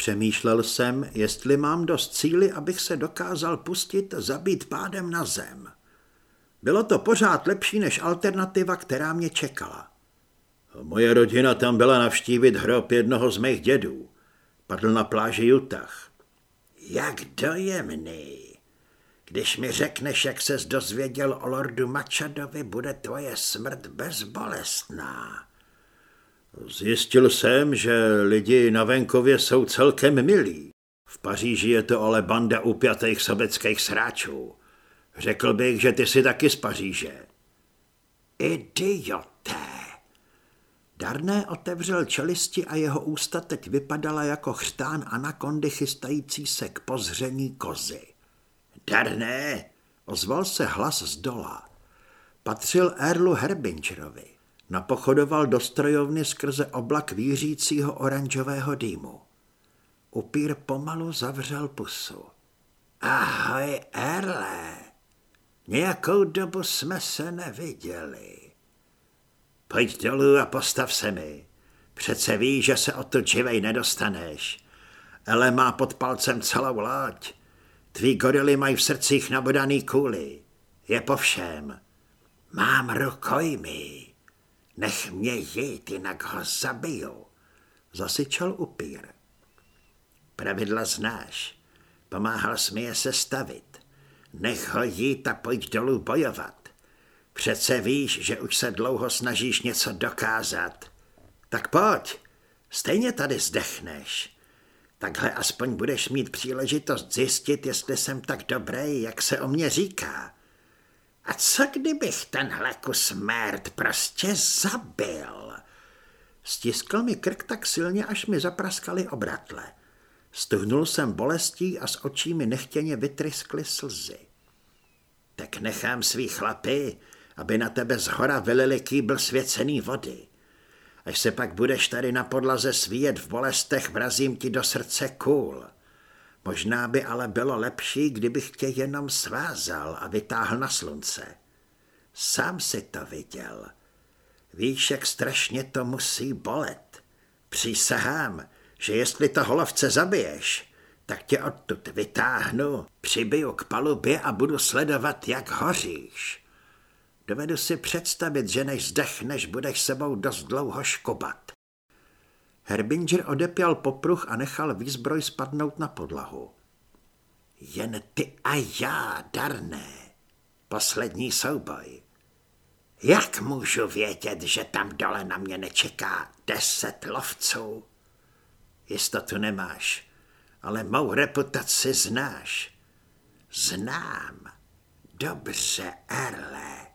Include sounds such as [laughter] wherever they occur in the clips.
Přemýšlel jsem, jestli mám dost síly, abych se dokázal pustit zabít pádem na zem. Bylo to pořád lepší než alternativa, která mě čekala. Moje rodina tam byla navštívit hrob jednoho z mých dědů. Padl na pláži Utah. Jak dojemný. Když mi řekneš, jak ses dozvěděl o lordu Machadovi, bude tvoje smrt bezbolestná. Zjistil jsem, že lidi na venkově jsou celkem milí. V Paříži je to ale banda upjatých sobeckých sráčů. Řekl bych, že ty jsi taky z Paříže. Idioté! Darné otevřel čelisti a jeho ústa teď vypadala jako chřtán anakondy chystající se k pozření kozy. Darné, ozval se hlas z dola. Patřil Erlu Herbingerovi. Napochodoval do strojovny skrze oblak vířícího oranžového dýmu. Upír pomalu zavřel pusu. Ahoj, Erle. Nějakou dobu jsme se neviděli. Pojď dolů a postav se mi. Přece víš, že se o to živej nedostaneš. Ele má pod palcem celou láď. Tví gorily mají v srdcích nabodaný kůly. Je po všem. Mám rukojmí. Nech mě jít, jinak ho zabiju. Zasyčal upír. Pravidla znáš. Pomáhal jsi mi je sestavit. Nech ho jít a pojď dolů bojovat. Přece víš, že už se dlouho snažíš něco dokázat. Tak pojď, stejně tady zdechneš. Takhle aspoň budeš mít příležitost zjistit, jestli jsem tak dobrý, jak se o mě říká. A co kdybych tenhle kus merd prostě zabil? Stiskl mi krk tak silně, až mi zapraskali obratle. Stuhnul jsem bolestí a s očí mi nechtěně vytryskly slzy. Tak nechám svý chlapy, aby na tebe z hora vylili kýbl svěcený vody. Až se pak budeš tady na podlaze svíjet v bolestech, vrazím ti do srdce kůl. Možná by ale bylo lepší, kdybych tě jenom svázal a vytáhl na slunce. Sám si to viděl. Víš, jak strašně to musí bolet. Přísahám, že jestli to holovce zabiješ, tak tě odtud vytáhnu, přibiju k palubě a budu sledovat, jak hoříš. Dovedu si představit, že než zdechneš, budeš sebou dost dlouho škobat. Herbinger odepěl popruh a nechal výzbroj spadnout na podlahu. Jen ty a já, Darné. Poslední souboj. Jak můžu vědět, že tam dole na mě nečeká deset lovců? Jistotu nemáš, ale mou reputaci znáš. Znám. Dobře, Erle.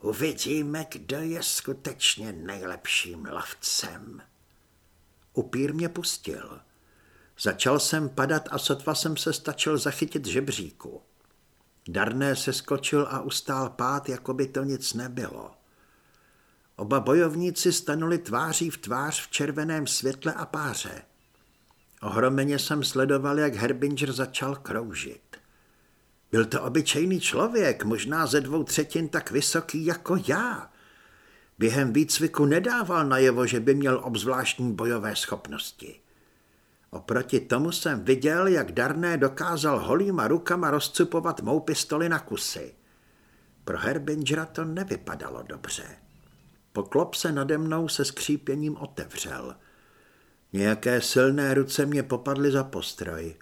Uvidíme, kdo je skutečně nejlepším lovcem. Upír mě pustil. Začal jsem padat a sotva jsem se stačil zachytit žebříku. Darné se skočil a ustál pát, jako by to nic nebylo. Oba bojovníci stanuli tváří v tvář v červeném světle a páře. Ohromeně jsem sledoval, jak Herbinger začal kroužit. Byl to obyčejný člověk, možná ze dvou třetin tak vysoký jako já. Během výcviku nedával najevo, že by měl obzvláštní bojové schopnosti. Oproti tomu jsem viděl, jak Darné dokázal holýma rukama rozcupovat mou pistoli na kusy. Pro Herbingera to nevypadalo dobře. Poklop se nade mnou se skřípěním otevřel. Nějaké silné ruce mě popadly za postroj.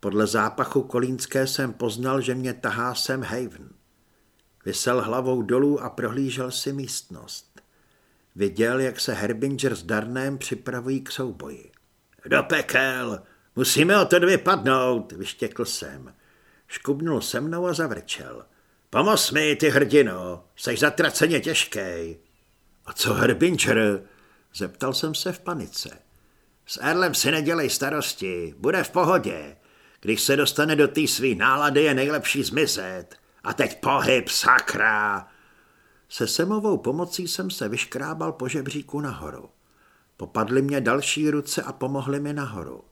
Podle zápachu kolínské jsem poznal, že mě tahá sem Haven. Vysel hlavou dolů a prohlížel si místnost. Viděl, jak se Herbinger s Darnem připravují k souboji. Do pekel! Musíme o to dvě padnout, vyštěkl jsem. Škubnul se mnou a zavrčel. Pomoz mi, ty hrdino, seš zatraceně těžký. A co Herbinger? Zeptal jsem se v panice. S Erlem si nedělej starosti, bude v pohodě. Když se dostane do té svý nálady, je nejlepší zmizet. A teď pohyb, sakra! Se semovou pomocí jsem se vyškrábal po žebříku nahoru. Popadly mě další ruce a pomohly mi nahoru.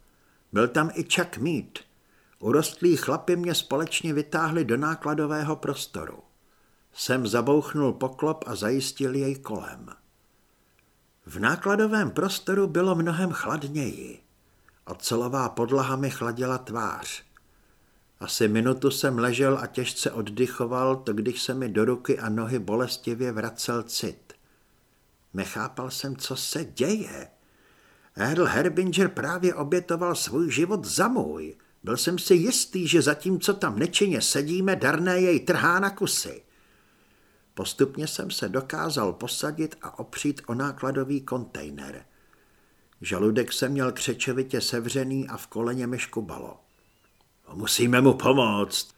Byl tam i Chuck Mead. Urostlí chlapi mě společně vytáhli do nákladového prostoru. Sem zabouchnul poklop a zajistil jej kolem. V nákladovém prostoru bylo mnohem chladněji. Ocelová podlaha mi chladila tvář. Asi minutu jsem ležel a těžce oddychoval, to když se mi do ruky a nohy bolestivě vracel cit. Nechápal jsem, co se děje. Earl Herbinger právě obětoval svůj život za můj. Byl jsem si jistý, že zatímco tam nečinně sedíme, darné jej trhá na kusy. Postupně jsem se dokázal posadit a opřít o nákladový kontejner. Žaludek se měl křečovitě sevřený a v koleně mi škubalo. Musíme mu pomoct.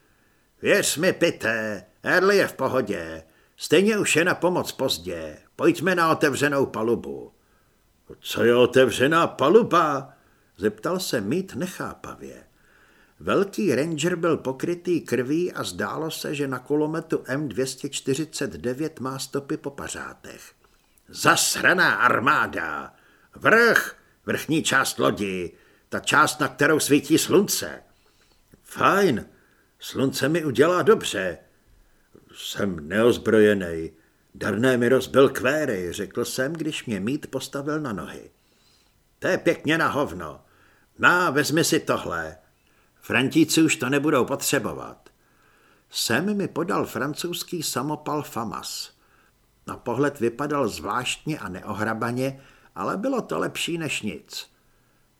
Věř mi, pité, Earl je v pohodě. Stejně už je na pomoc pozdě. Pojďme na otevřenou palubu. Co je otevřená paluba? Zeptal se mít nechápavě. Velký ranger byl pokrytý krví a zdálo se, že na kulometu M249 má stopy po pařátech. Zasraná armáda! Vrch, vrchní část lodi, ta část, na kterou svítí slunce. Fajn, slunce mi udělá dobře. Jsem neozbrojený. Darné mi rozbil kvéry, řekl jsem, když mě mít postavil na nohy. To je pěkně na hovno. Na, vezmi si tohle. Frantíci už to nebudou potřebovat. Sem mi podal francouzský samopal Famas. Na pohled vypadal zvláštně a neohrabaně, ale bylo to lepší než nic.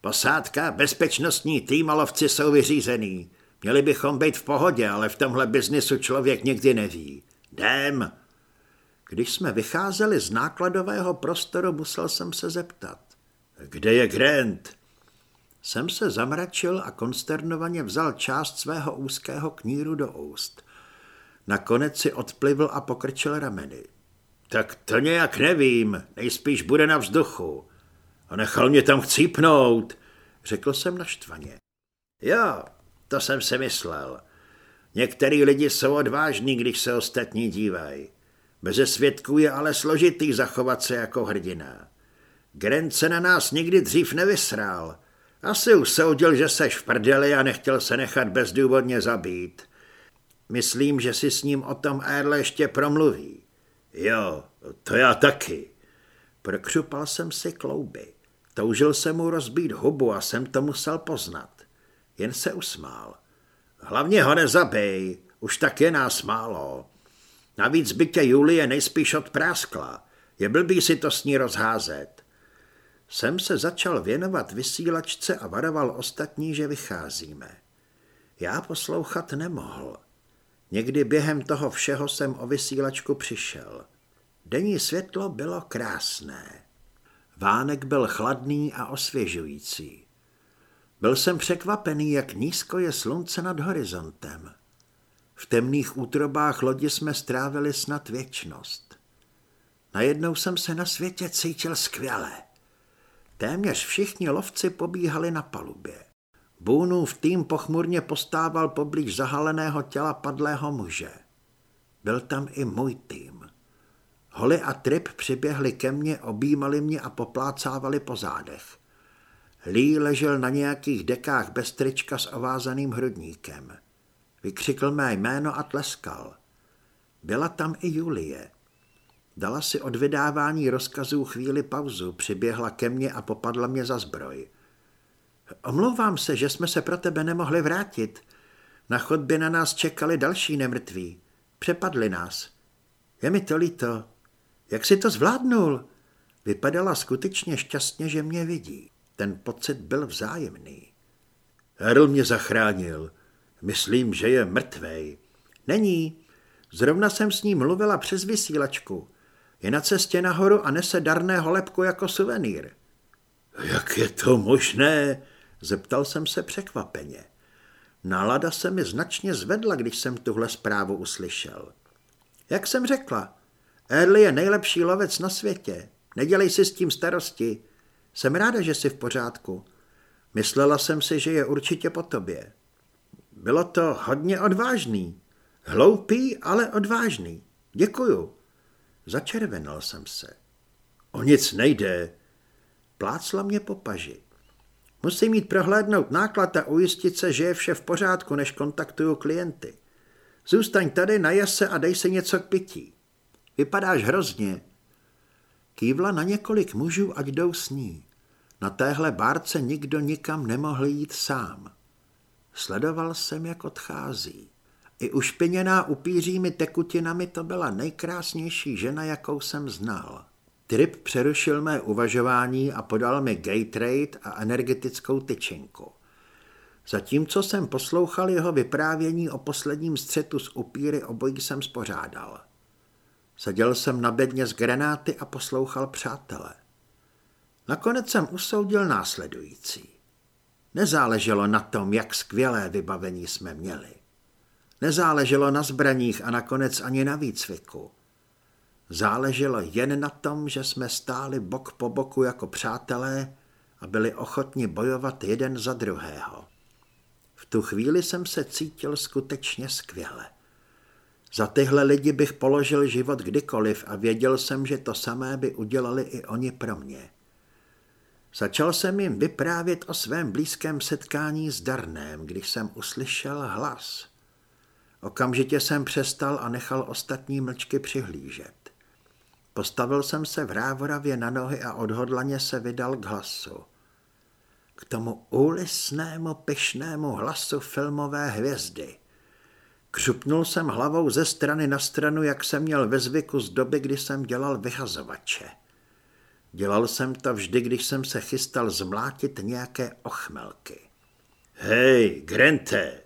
Posádka, bezpečnostní tým a lovci jsou vyřízený. Měli bychom být v pohodě, ale v tomhle biznisu člověk nikdy neví. Jdem! Když jsme vycházeli z nákladového prostoru, musel jsem se zeptat. Kde je Grant? Jsem se zamračil a konsternovaně vzal část svého úzkého kníru do úst. Nakonec si odplivl a pokrčil rameny. Tak to nějak nevím, nejspíš bude na vzduchu. A nechal mě tam chcípnout, řekl jsem naštvaně. Jo, to jsem si myslel. Některý lidi jsou odvážní, když se ostatní dívají. Beze svědků je ale složitý zachovat se jako hrdina. Grant se na nás nikdy dřív nevysrál. Asi usoudil, že seš v prdeli a nechtěl se nechat bezdůvodně zabít. Myslím, že si s ním o tom Earl ještě promluví. Jo, to já taky. Prokřupal jsem si klouby. Toužil jsem mu rozbít hubu a jsem to musel poznat. Jen se usmál. Hlavně ho nezabij, už tak je nás málo. Navíc by tě Julie nejspíš odpráskla. Je blbý si to s ní rozházet. Jsem se začal věnovat vysílačce a varoval ostatní, že vycházíme. Já poslouchat nemohl. Někdy během toho všeho jsem o vysílačku přišel. Denní světlo bylo krásné. Vánek byl chladný a osvěžující. Byl jsem překvapený, jak nízko je slunce nad horizontem. V temných útrobách lodi jsme strávili snad věčnost. Najednou jsem se na světě cítil skvěle. Téměř všichni lovci pobíhali na palubě. Bůnův tým pochmurně postával poblíž zahaleného těla padlého muže. Byl tam i můj tým. Holly a Trip přiběhli ke mně, objímali mě a poplácávali po zádech. Lee ležel na nějakých dekách bez trička s ovázaným hrudníkem. Vykřikl mé jméno a tleskal. Byla tam i Julie. Dala si od vydávání rozkazů chvíli pauzu, přiběhla ke mně a popadla mě za zbroj. Omlouvám se, že jsme se pro tebe nemohli vrátit. Na chodbě na nás čekali další nemrtví. Přepadli nás. Je mi to líto. Jak si to zvládnul? Vypadala skutečně šťastně, že mě vidí. Ten pocit byl vzájemný. Erl mě zachránil. Myslím, že je mrtvej. Není. Zrovna jsem s ním mluvila přes vysílačku. Je na cestě nahoru a nese darné holebku jako suvenýr. Jak je to možné? Zeptal jsem se překvapeně. Nálada se mi značně zvedla, když jsem tuhle zprávu uslyšel. Jak jsem řekla, Early je nejlepší lovec na světě. Nedělej si s tím starosti. Jsem ráda, že jsi v pořádku. Myslela jsem si, že je určitě po tobě. Bylo to hodně odvážný. Hloupý, ale odvážný. Děkuju. Začervenal jsem se. O nic nejde. Plácla mě po paži. Musím mít prohlédnout náklad a ujistit se, že je vše v pořádku, než kontaktuju klienty. Zůstaň tady, najes se a dej si něco k pití. Vypadáš hrozně. Kývla na několik mužů, ať jdou s ní. Na téhle bárce nikdo nikam nemohl jít sám. Sledoval jsem, jak odchází. I ušpiněná upířími tekutinami to byla nejkrásnější žena, jakou jsem znal. Trip přerušil mé uvažování a podal mi Gatorade a energetickou tyčinku. Zatímco jsem poslouchal jeho vyprávění o posledním střetu s upíry, obojí jsem spořádal. Seděl jsem na bedně z granáty a poslouchal přátele. Nakonec jsem usoudil následující. Nezáleželo na tom, jak skvělé vybavení jsme měli. Nezáleželo na zbraních a nakonec ani na výcviku. Záleželo jen na tom, že jsme stáli bok po boku jako přátelé a byli ochotni bojovat jeden za druhého. V tu chvíli jsem se cítil skutečně skvěle. Za tyhle lidi bych položil život kdykoliv a věděl jsem, že to samé by udělali i oni pro mě. Začal jsem jim vyprávět o svém blízkém setkání s Darnem, když jsem uslyšel hlas. Okamžitě jsem přestal a nechal ostatní mlčky přihlížet. Postavil jsem se v rávoravě na nohy a odhodlaně se vydal k hlasu. K tomu úlisnému, pyšnému hlasu filmové hvězdy. Křupnul jsem hlavou ze strany na stranu, jak jsem měl ve zvyku z doby, kdy jsem dělal vyhazovače. Dělal jsem to vždy, když jsem se chystal zmlátit nějaké ochmelky. Hej, Grente,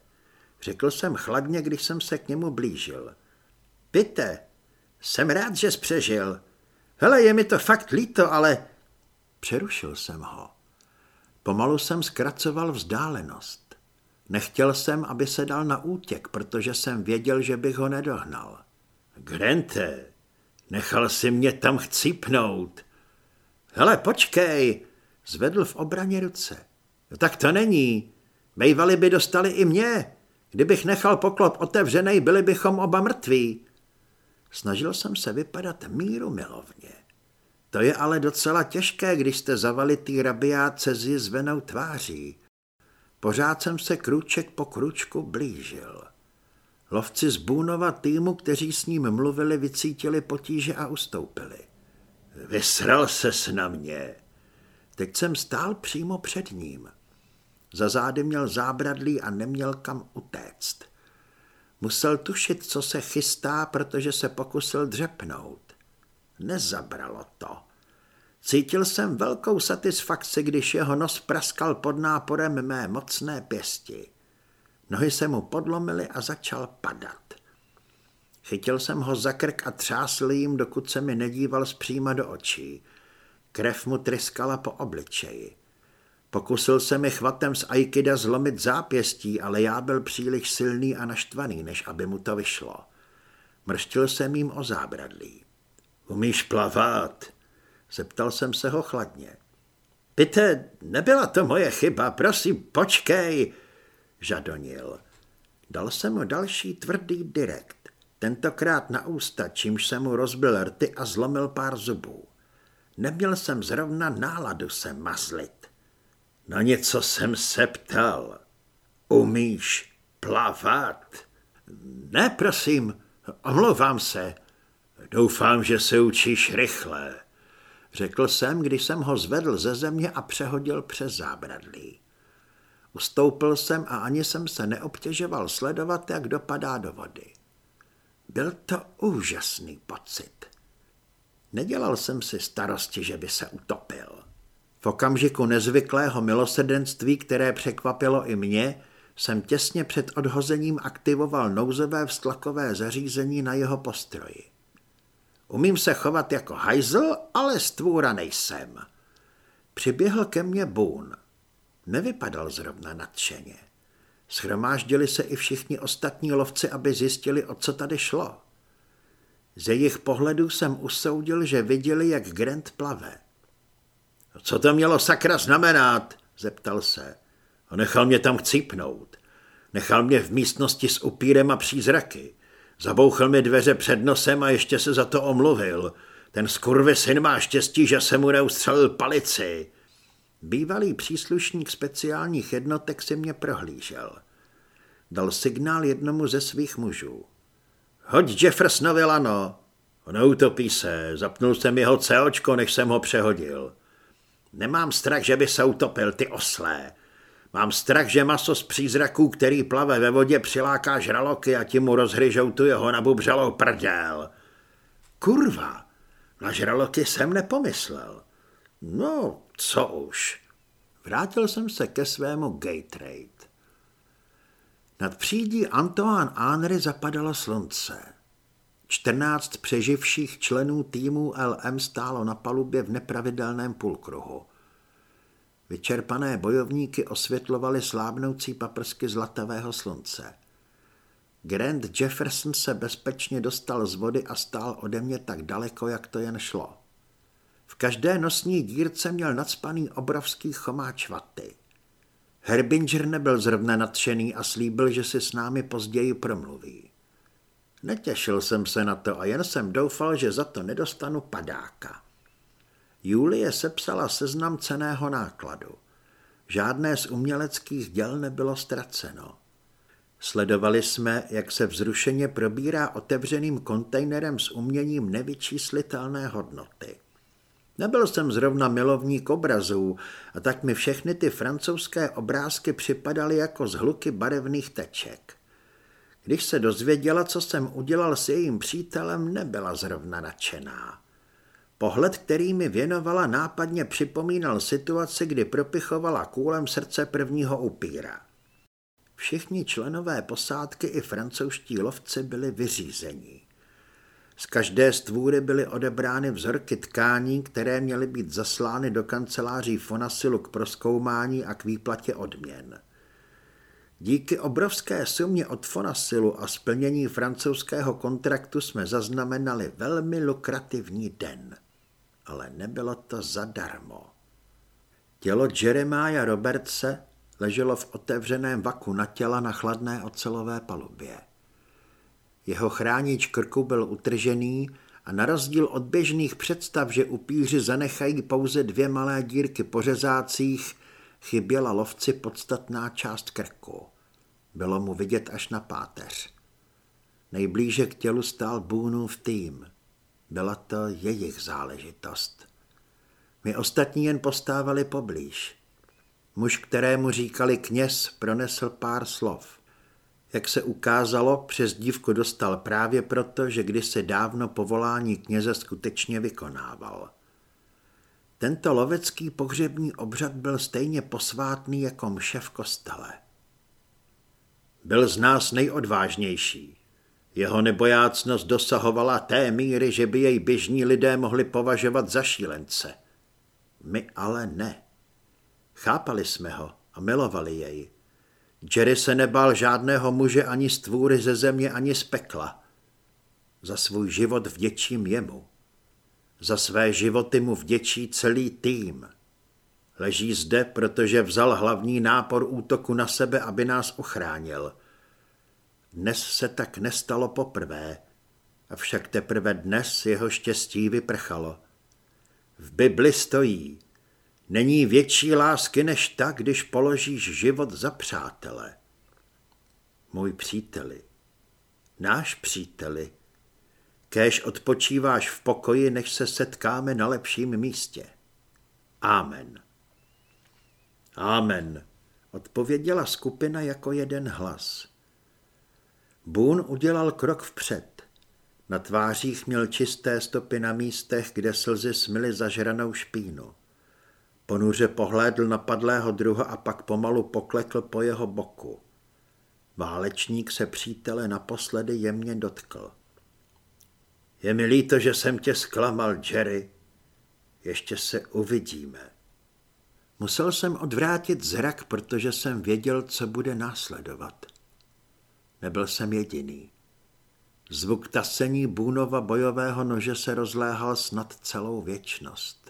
řekl jsem chladně, když jsem se k němu blížil. Pite, jsem rád, že jsi přežil. Hele, je mi to fakt líto, ale... Přerušil jsem ho. Pomalu jsem zkracoval vzdálenost. Nechtěl jsem, aby se dal na útěk, protože jsem věděl, že bych ho nedohnal. Grente, nechal si mě tam chcípnout. Hele, počkej, zvedl v obraně ruce. No tak to není. Mejvali by dostali i mě. Kdybych nechal poklop otevřený, byli bychom oba mrtví. Snažil jsem se vypadat míru milovně. To je ale docela těžké, když jste zavalitý rabiát se zvenou tváří. Pořád jsem se krůček po kručku blížil. Lovci z Bůnova týmu, kteří s ním mluvili, vycítili potíže a ustoupili. Vysral se na mě. Teď jsem stál přímo před ním. Za zády měl zábradlí a neměl kam utéct. Musel tušit, co se chystá, protože se pokusil dřepnout. Nezabralo to. Cítil jsem velkou satisfakci, když jeho nos praskal pod náporem mé mocné pěsti. Nohy se mu podlomily a začal padat. Chytil jsem ho za krk a třásl jim, dokud se mi nedíval zpříma do očí. Krev mu tryskala po obličeji. Pokusil se mi chvatem z Aikida zlomit zápěstí, ale já byl příliš silný a naštvaný, než aby mu to vyšlo. Mrštil jsem jim o zábradlí. Umíš plavat? Zeptal jsem se ho chladně. Pite, nebyla to moje chyba, prosím, počkej, žadonil. Dal jsem mu další tvrdý direkt, tentokrát na ústa, čímž jsem mu rozbil rty a zlomil pár zubů. Neměl jsem zrovna náladu se mazlit. Na něco jsem se ptal. Umíš plavat? Ne, prosím, omlouvám se. Doufám, že se učíš rychle. Řekl jsem, když jsem ho zvedl ze země a přehodil přes zábradlí. Ustoupil jsem a ani jsem se neobtěžoval sledovat, jak dopadá do vody. Byl to úžasný pocit. Nedělal jsem si starosti, že by se utopil. V okamžiku nezvyklého milosrdenství, které překvapilo i mě, jsem těsně před odhozením aktivoval nouzové vztlakové zařízení na jeho postroji. Umím se chovat jako hajzl, ale stvůra nejsem. Přiběhl ke mně Boone. Nevypadal zrovna nadšeně. Schromáždili se i všichni ostatní lovci, aby zjistili, o co tady šlo. Ze jejich pohledů jsem usoudil, že viděli, jak Grant plave. Co to mělo sakra znamenat? zeptal se. A nechal mě tam chcípnout. Nechal mě v místnosti s upírem a přízraky. Zabouchl mi dveře před nosem a ještě se za to omluvil. Ten syn má štěstí, že se mu neustřelil palici. Bývalý příslušník speciálních jednotek si mě prohlížel. Dal signál jednomu ze svých mužů. Hoď Jeffersonovi lano. Neutopí se, zapnul jsem jeho COčko, než jsem ho přehodil. Nemám strach, že by se utopil ty oslé. Mám strach, že maso z přízraků, který plave ve vodě, přiláká žraloky a ti mu rozhryžou tu jeho nabubřalou prdel. Kurva, na žraloky jsem nepomyslel. No, co už. Vrátil jsem se ke svému gay trade. Nad přídí Antoine Henry zapadalo slunce. Čtrnáct přeživších členů týmu LM stálo na palubě v nepravidelném půlkruhu. Vyčerpané bojovníky osvětlovaly slábnoucí paprsky zlatavého slunce. Grant Jefferson se bezpečně dostal z vody a stál ode mě tak daleko, jak to jen šlo. V každé nosní dírce měl nadspaný obrovský chomáč vaty. Herbinger nebyl zrovna nadšený a slíbil, že si s námi později promluví. Netěšil jsem se na to a jen jsem doufal, že za to nedostanu padáka. Julie sepsala seznam ceného nákladu. Žádné z uměleckých děl nebylo ztraceno. Sledovali jsme, jak se vzrušeně probírá otevřeným kontejnerem s uměním nevyčíslitelné hodnoty. Nebyl jsem zrovna milovník obrazů a tak mi všechny ty francouzské obrázky připadaly jako zhluky barevných teček. Když se dozvěděla, co jsem udělal s jejím přítelem, nebyla zrovna nadšená. Pohled, který mi věnovala, nápadně připomínal situaci, kdy propichovala kůlem srdce prvního upíra. Všichni členové posádky i francouzští lovci byli vyřízení. Z každé stvůry byly odebrány vzorky tkání, které měly být zaslány do kanceláří Fonasilu k proskoumání a k výplatě odměn. Díky obrovské sumě od Fonasilu a splnění francouzského kontraktu jsme zaznamenali velmi lukrativní den. Ale nebylo to zadarmo. Tělo Jeremiah Robertse leželo v otevřeném vaku na těla na chladné ocelové palubě. Jeho chránič krku byl utržený a na rozdíl od běžných představ, že upíři zanechají pouze dvě malé dírky po řezácích, chyběla lovci podstatná část krku. Bylo mu vidět až na páteř. Nejblíže k tělu stál Boonův tým. Byla to jejich záležitost. My ostatní jen postávali poblíž. Muž, kterému říkali kněz, pronesl pár slov. Jak se ukázalo, přes dívku dostal právě proto, že kdysi dávno povolání kněze skutečně vykonával. Tento lovecký pohřební obřad byl stejně posvátný jako mše v kostele. Byl z nás nejodvážnější. Jeho nebojácnost dosahovala té míry, že by jej běžní lidé mohli považovat za šílence. My ale ne. Chápali jsme ho a milovali jej. Jerry se nebál žádného muže ani z tvůry ze země, ani z pekla. Za svůj život vděčím jemu. Za své životy mu vděčí celý tým. Leží zde, protože vzal hlavní nápor útoku na sebe, aby nás ochránil. Dnes se tak nestalo poprvé, avšak teprve dnes jeho štěstí vyprchalo. V Bibli stojí, Není větší lásky než ta, když položíš život za přátele. Můj příteli, náš příteli, kéž odpočíváš v pokoji, než se setkáme na lepším místě. Amen. Amen, odpověděla skupina jako jeden hlas. Boone udělal krok vpřed. Na tvářích měl čisté stopy na místech, kde slzy smily zažranou špínu. Ponuře pohlédl na padlého druha a pak pomalu poklekl po jeho boku. Válečník se přítele naposledy jemně dotkl. Je mi líto, že jsem tě zklamal, Jerry. Ještě se uvidíme. Musel jsem odvrátit zrak, protože jsem věděl, co bude následovat. Nebyl jsem jediný. Zvuk tasení Bůnova bojového nože se rozléhal snad celou věčnost.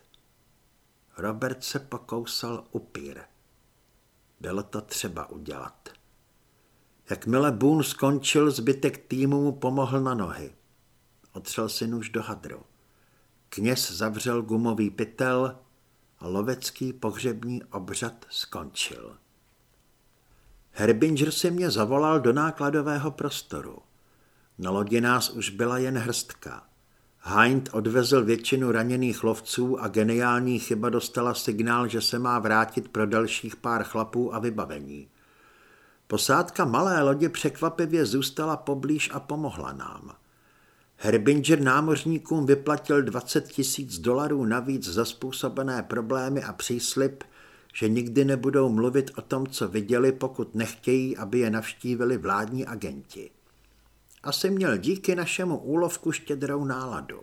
Robert se pokousal upír. Bylo to třeba udělat. Jakmile Boone skončil, zbytek týmu mu pomohl na nohy. Otřel si nůž do hadru. Kněz zavřel gumový pytel a lovecký pohřební obřad skončil. Herbinger si mě zavolal do nákladového prostoru. Na lodi nás už byla jen hrstka. Hind odvezl většinu raněných lovců a geniální chyba dostala signál, že se má vrátit pro dalších pár chlapů a vybavení. Posádka malé lodě překvapivě zůstala poblíž a pomohla nám. Herbinger námořníkům vyplatil 20 tisíc dolarů navíc za způsobené problémy a příslip, že nikdy nebudou mluvit o tom, co viděli, pokud nechtějí, aby je navštívili vládní agenti. Asi měl díky našemu úlovku štědrou náladu.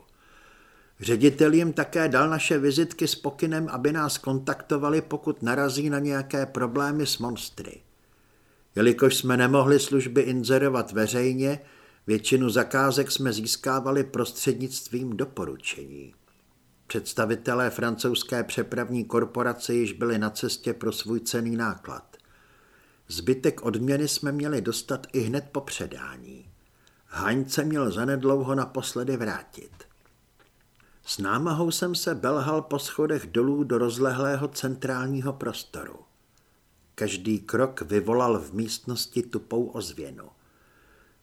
Ředitel jim také dal naše vizitky s pokynem, aby nás kontaktovali, pokud narazí na nějaké problémy s monstry. Jelikož jsme nemohli služby inzerovat veřejně, většinu zakázek jsme získávali prostřednictvím doporučení. Představitelé francouzské přepravní korporace již byli na cestě pro svůj cený náklad. Zbytek odměny jsme měli dostat i hned po předání. Haň se měl zanedlouho naposledy vrátit. S námahou jsem se belhal po schodech dolů do rozlehlého centrálního prostoru. Každý krok vyvolal v místnosti tupou ozvěnu.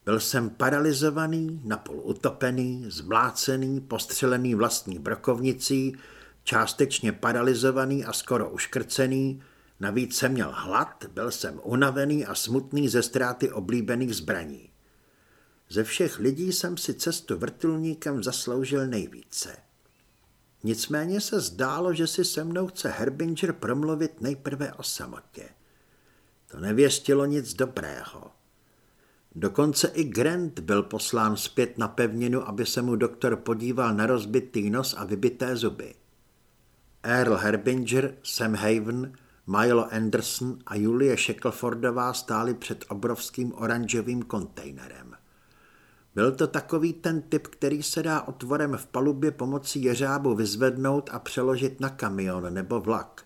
Byl jsem paralizovaný, napůl utopený, zmlácený, postřelený vlastní brokovnicí, částečně paralizovaný a skoro uškrcený, navíc jsem měl hlad, byl jsem unavený a smutný ze ztráty oblíbených zbraní. Ze všech lidí jsem si cestu vrtulníkem zasloužil nejvíce. Nicméně se zdálo, že si se mnou chce Herbinger promluvit nejprve o samotě. To nevěstilo nic dobrého. Dokonce i Grant byl poslán zpět na pevninu, aby se mu doktor podíval na rozbitý nos a vybité zuby. Earl Herbinger, Sam Haven, Milo Anderson a Julie Shacklefordová stáli před obrovským oranžovým kontejnerem. Byl to takový ten typ, který se dá otvorem v palubě pomocí jeřábu vyzvednout a přeložit na kamion nebo vlak.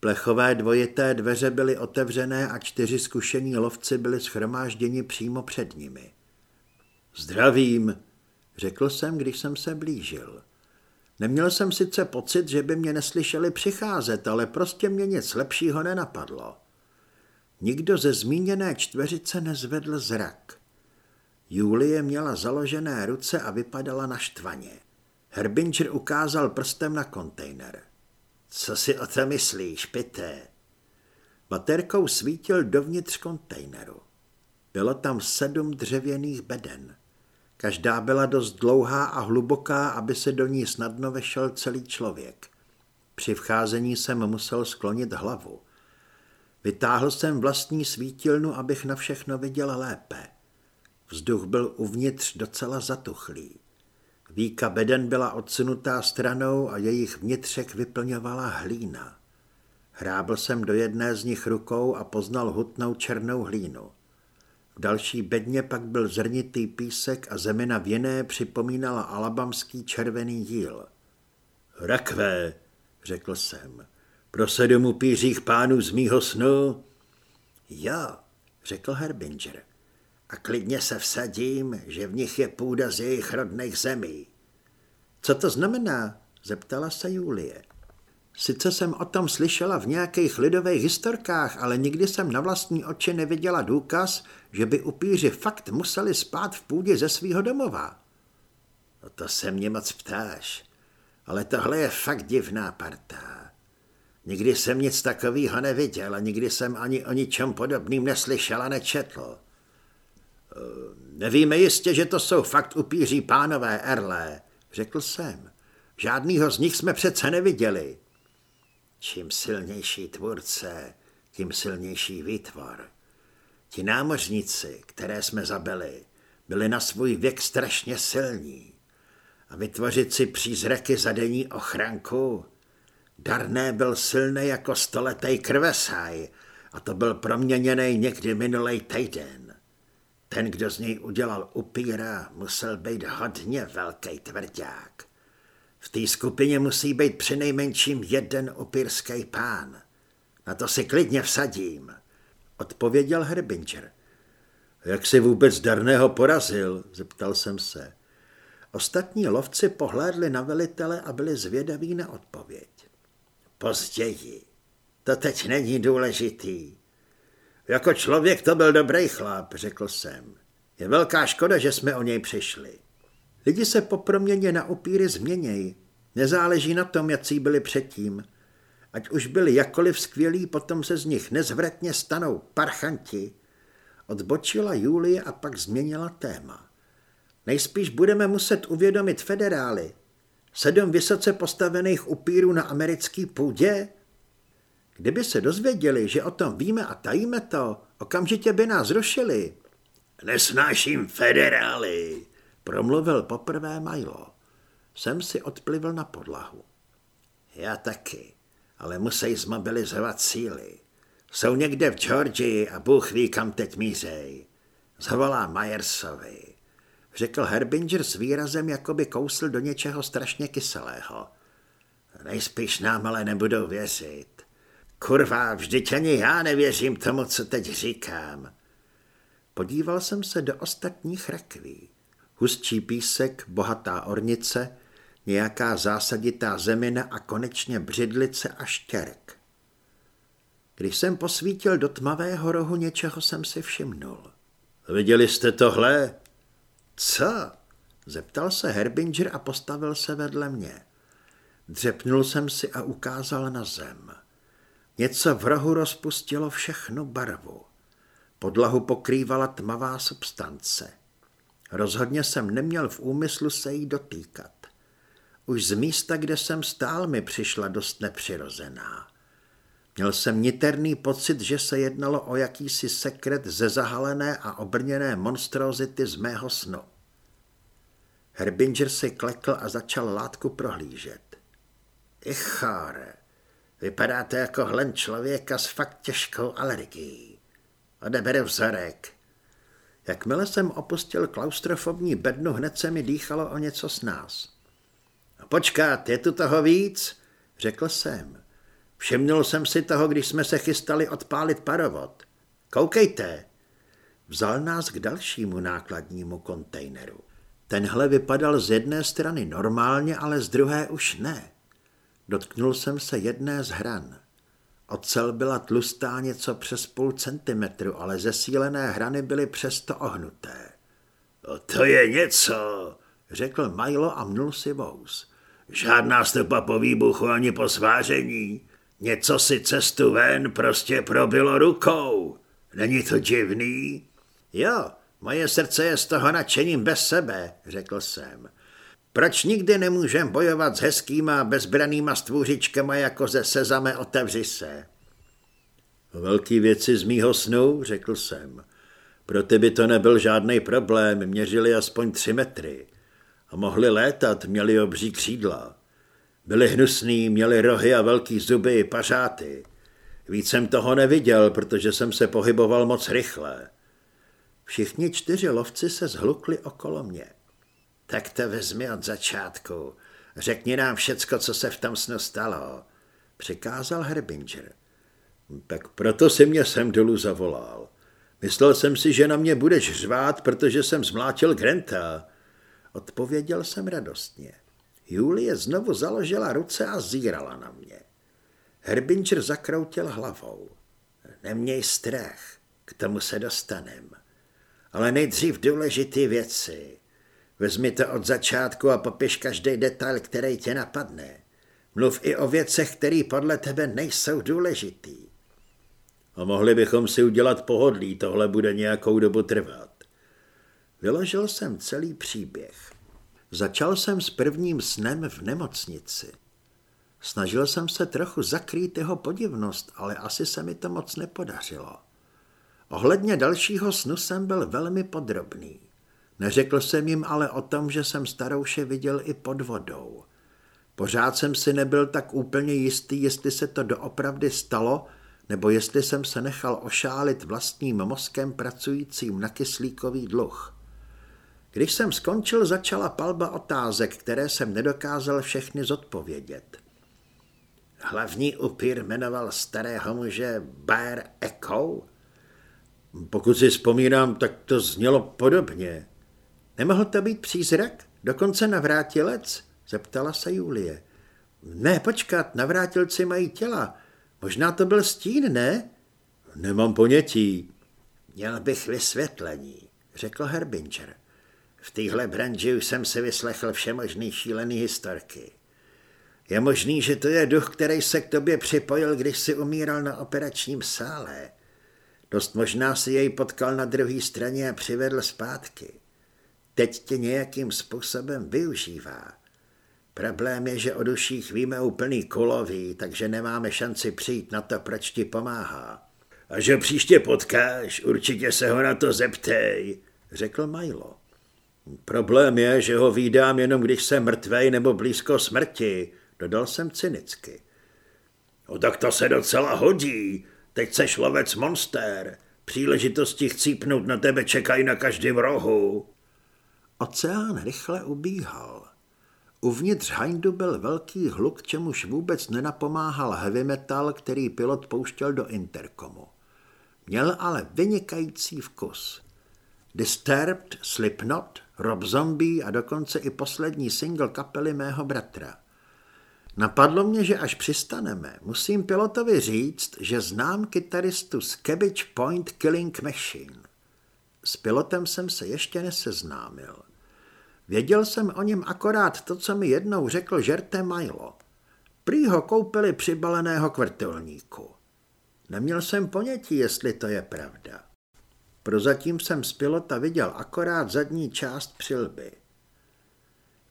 Plechové dvojité dveře byly otevřené a čtyři zkušení lovci byli schromážděni přímo před nimi. Zdravím, řekl jsem, když jsem se blížil. Neměl jsem sice pocit, že by mě neslyšeli přicházet, ale prostě mě nic lepšího nenapadlo. Nikdo ze zmíněné čtveřice nezvedl zrak. Julie měla založené ruce a vypadala naštvaně. Herbinger ukázal prstem na kontejner. Co si o to myslíš, pité? Baterkou svítil dovnitř kontejneru. Bylo tam sedm dřevěných beden. Každá byla dost dlouhá a hluboká, aby se do ní snadno vešel celý člověk. Při vcházení jsem musel sklonit hlavu. Vytáhl jsem vlastní svítilnu, abych na všechno viděl lépe. Vzduch byl uvnitř docela zatuchlý. Víka beden byla odsunutá stranou a jejich vnitřek vyplňovala hlína. Hrábl jsem do jedné z nich rukou a poznal hutnou černou hlínu. V další bedně pak byl zrnitý písek a zemina v jiné připomínala alabamský červený díl. Rakvé, řekl jsem, pro sedm upířích pánů z mýho snu. Jo, řekl Herbinger a klidně se vsadím, že v nich je půda z jejich rodných zemí. Co to znamená? zeptala se Julie. Sice jsem o tom slyšela v nějakých lidových historkách, ale nikdy jsem na vlastní oči neviděla důkaz, že by upíři fakt museli spát v půdě ze svého domova. No to se mě moc ptáš, ale tohle je fakt divná partá. Nikdy jsem nic takového neviděl a nikdy jsem ani o ničem podobným neslyšel a nečetl. Nevíme jistě, že to jsou fakt upíří pánové Erlé, řekl jsem. Žádnýho z nich jsme přece neviděli. Čím silnější tvůrce, tím silnější výtvor. Ti námořníci, které jsme zabili, byli na svůj věk strašně silní. A vytvořit si přízraky za denní ochranku. Darné byl silný jako stoletý krvesaj a to byl proměněný někdy minulý týden. Ten, kdo z něj udělal upíra, musel být hodně velký tvrdák. V té skupině musí být přinejmenším jeden upírský pán. Na to si klidně vsadím, odpověděl Herbinger. Jak si vůbec Darného porazil, zeptal jsem se. Ostatní lovci pohlédli na velitele a byli zvědaví na odpověď. Později. To teď není důležitý. Jako člověk to byl dobrý chlap, řekl jsem. Je velká škoda, že jsme o něj přišli. Lidi se po proměně na upíry změnějí. Nezáleží na tom, jaký byli předtím. Ať už byli jakkoliv skvělí, potom se z nich nezvratně stanou parchanti. Odbočila Julie a pak změnila téma. Nejspíš budeme muset uvědomit federály. Sedm vysoce postavených upírů na americký půdě? Kdyby se dozvěděli, že o tom víme a tajíme to, okamžitě by nás zrušili. Nesnáším federály, promluvil poprvé Milo. Jsem si odplivl na podlahu. Já taky, ale musí zmobilizovat síly. Jsou někde v Georgii a Bůh ví, kam teď mířej. Zavolá Myersovi. Řekl Herbinger s výrazem, jako by kousl do něčeho strašně kyselého. Nejspíš nám ale nebudou věřit. Kurva, vždyť ani já nevěřím tomu, co teď říkám. Podíval jsem se do ostatních rakví. Hustší písek, bohatá ornice, nějaká zásaditá zemina a konečně břidlice a štěrk. Když jsem posvítil do tmavého rohu, něčeho jsem si všimnul. Viděli jste tohle? Co? Zeptal se Herbinger a postavil se vedle mě. Dřepnul jsem si a ukázal na zem. Něco v rohu rozpustilo všechnu barvu. Podlahu pokrývala tmavá substance. Rozhodně jsem neměl v úmyslu se jí dotýkat. Už z místa, kde jsem stál, mi přišla dost nepřirozená. Měl jsem niterný pocit, že se jednalo o jakýsi sekret ze zahalené a obrněné monstrozity z mého snu. Herbinger si klekl a začal látku prohlížet. Ichore, vypadáte jako hlen člověka s fakt těžkou alergií. Odeberu vzorek. Jakmile jsem opustil klaustrofobní bednu, hned se mi dýchalo o něco s nás. Počkat, je tu toho víc? Řekl jsem. Všimnul jsem si toho, když jsme se chystali odpálit parovod. Koukejte. Vzal nás k dalšímu nákladnímu kontejneru. Tenhle vypadal z jedné strany normálně, ale z druhé už ne. Dotknul jsem se jedné z hran. Ocel byla tlustá něco přes půl centimetru, ale zesílené hrany byly přesto ohnuté. To je něco, řekl Milo a mnul si vous. Žádná stopa po výbuchu ani po sváření. Něco si cestu ven prostě probilo rukou. Není to divný? Jo, moje srdce je z toho nadšením bez sebe, řekl jsem. Proč nikdy nemůžem bojovat s hezkýma bezbranýma stvůřičkama jako ze sezame otevři se? Velký věci z mýho snu, řekl jsem. Pro ty by to nebyl žádný problém, měřili aspoň tři metry. A mohli létat, měli obří křídla. Byli hnusný, měli rohy a velký zuby, pařáty. Víc jsem toho neviděl, protože jsem se pohyboval moc rychle. Všichni čtyři lovci se zhlukli okolo mě. Tak to vezmi od začátku. Řekni nám všecko, co se v tom snu stalo, přikázal Herbinger. Tak proto si mě sem dolů zavolal. Myslel jsem si, že na mě budeš řvát, protože jsem zmlátil Granta. Odpověděl jsem radostně. Julie znovu založila ruce a zírala na mě. Herbinger zakroutil hlavou. Neměj strach, k tomu se dostanem. Ale nejdřív důležitý věci. Vezmi to od začátku a popiš každý detail, který tě napadne. Mluv i o věcech, které podle tebe nejsou důležitý. A mohli bychom si udělat pohodlí, tohle bude nějakou dobu trvat. Vyložil jsem celý příběh. Začal jsem s prvním snem v nemocnici. Snažil jsem se trochu zakrýt jeho podivnost, ale asi se mi to moc nepodařilo. Ohledně dalšího snu jsem byl velmi podrobný. Neřekl jsem jim ale o tom, že jsem starouše viděl i pod vodou. Pořád jsem si nebyl tak úplně jistý, jestli se to doopravdy stalo, nebo jestli jsem se nechal ošálit vlastním mozkem pracujícím na kyslíkový dluh. Když jsem skončil, začala palba otázek, které jsem nedokázal všechny zodpovědět. Hlavní upír jmenoval starého muže Bear Echo? Pokud si vzpomínám, tak to znělo podobně. Nemohl to být přízrak? Dokonce navrátilec? Zeptala se Julie. Ne, počkat, navrátilci mají těla. Možná to byl stín, ne? Nemám ponětí. Měl bych vysvětlení, řekl Herbinger. V téhle branži už jsem si vyslechl všemožný šílený historky. Je možný, že to je duch, který se k tobě připojil, když si umíral na operačním sále. Dost možná si jej potkal na druhé straně a přivedl zpátky. Teď tě nějakým způsobem využívá. Problém je, že o duších víme úplný kulový, takže nemáme šanci přijít na to, proč ti pomáhá. A že příště potkáš, určitě se ho na to zeptej, řekl Milo. Problém je, že ho výdám jenom, když jsem mrtvej nebo blízko smrti, dodal jsem cynicky. No tak to se docela hodí, teď seš lovec monster, příležitosti chcípnout na tebe čekají na každém rohu. Oceán rychle ubíhal. Uvnitř Hindu byl velký hluk, čemuž vůbec nenapomáhal heavy metal, který pilot pouštěl do interkomu. Měl ale vynikající vkus. Disturbed, Slipknot, Rob Zombie a dokonce i poslední single kapely mého bratra. Napadlo mě, že až přistaneme, musím pilotovi říct, že znám kytaristu z Cabbage Point Killing Machine. S pilotem jsem se ještě neseznámil. Věděl jsem o něm akorát to, co mi jednou řekl žerté Milo. Prý ho koupili přibaleného kvrtolníku. Neměl jsem ponětí, jestli to je pravda. Prozatím jsem z pilota viděl akorát zadní část přilby.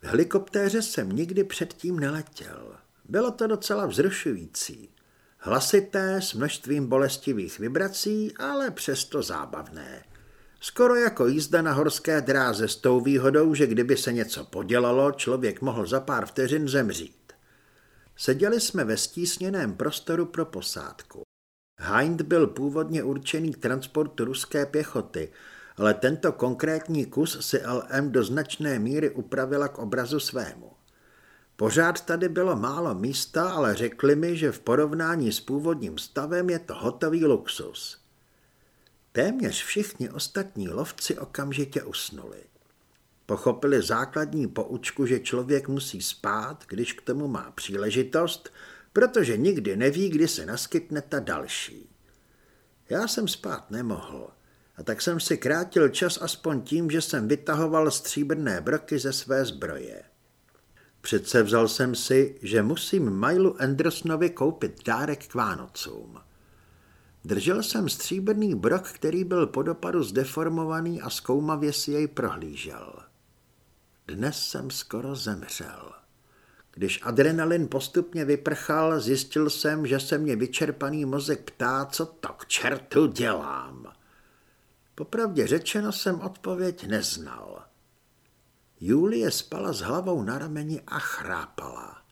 V helikoptéře jsem nikdy předtím neletěl. Bylo to docela vzrušující. Hlasité, s množstvím bolestivých vibrací, ale přesto zábavné. Skoro jako jízda na horské dráze s tou výhodou, že kdyby se něco podělalo, člověk mohl za pár vteřin zemřít. Seděli jsme ve stísněném prostoru pro posádku. Hind byl původně určený k transportu ruské pěchoty, ale tento konkrétní kus si LM do značné míry upravila k obrazu svému. Pořád tady bylo málo místa, ale řekli mi, že v porovnání s původním stavem je to hotový luxus. Téměř všichni ostatní lovci okamžitě usnuli. Pochopili základní poučku, že člověk musí spát, když k tomu má příležitost, protože nikdy neví, kdy se naskytne ta další. Já jsem spát nemohl a tak jsem si krátil čas aspoň tím, že jsem vytahoval stříbrné broky ze své zbroje. Přece vzal jsem si, že musím Milu Andersonovi koupit dárek k Vánocům. Držel jsem stříbrný brok, který byl po dopadu zdeformovaný a zkoumavě si jej prohlížel. Dnes jsem skoro zemřel. Když adrenalin postupně vyprchal, zjistil jsem, že se mě vyčerpaný mozek ptá, co to k čertu dělám. Popravdě řečeno jsem odpověď neznal. Julie spala s hlavou na rameni a chrápala.